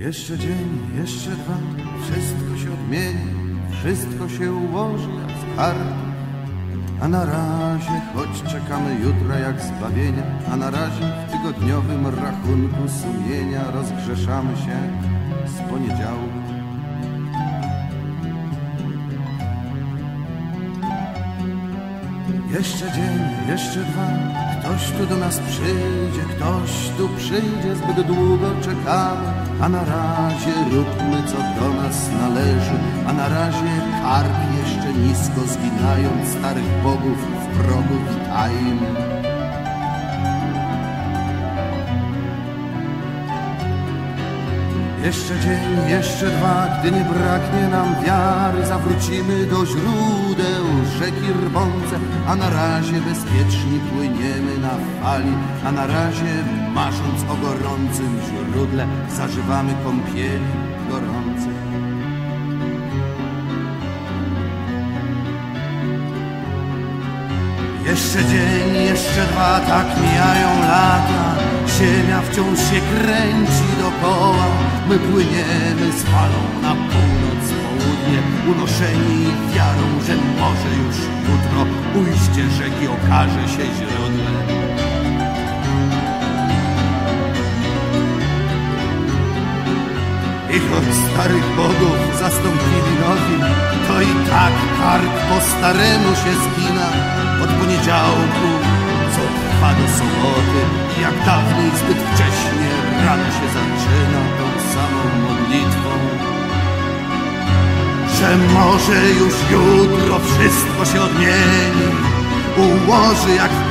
Jeszcze dzień, jeszcze dwa, wszystko się odmieni, wszystko się ułoży jak z kart. A na razie, choć czekamy jutra jak zbawienia, a na razie w tygodniowym rachunku sumienia rozgrzeszamy się z poniedziałku. Jeszcze dzień, jeszcze dwa, ktoś tu do nas przyjdzie, ktoś tu przyjdzie, zbyt długo czekamy, a na razie róbmy co do nas należy, a na razie karp jeszcze nisko zginając starych bogów w progu witajmy. Jeszcze dzień, jeszcze dwa, gdy nie braknie nam wiary, zawrócimy do źródeł rzeki rwące, a na razie bezpieczni płyniemy fali, a na razie marząc o gorącym źródle, zażywamy kąpieli gorące. Jeszcze dzień, jeszcze dwa, tak mijają lata. Ziemia wciąż się kręci dokoła. My płyniemy z falą na północ, południe Unoszeni wiarą, że może już jutro Ujście rzeki okaże się źródłem I choć starych bogów zastąpili nowi, to i tak kark po staremu się zgina od poniedziałku, co trwa do soboty. Jak dawniej zbyt wcześnie rano się zaczyna tą samą modlitwą. Że może już jutro wszystko się odmieni, ułoży jak w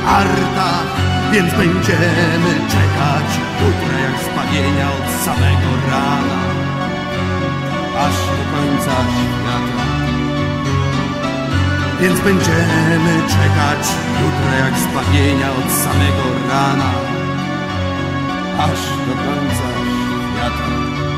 więc będziemy czekać jutra jak zbawienia od samego rana końca świata. Więc będziemy czekać jutro jak zbawienia od samego rana, aż do końca świata.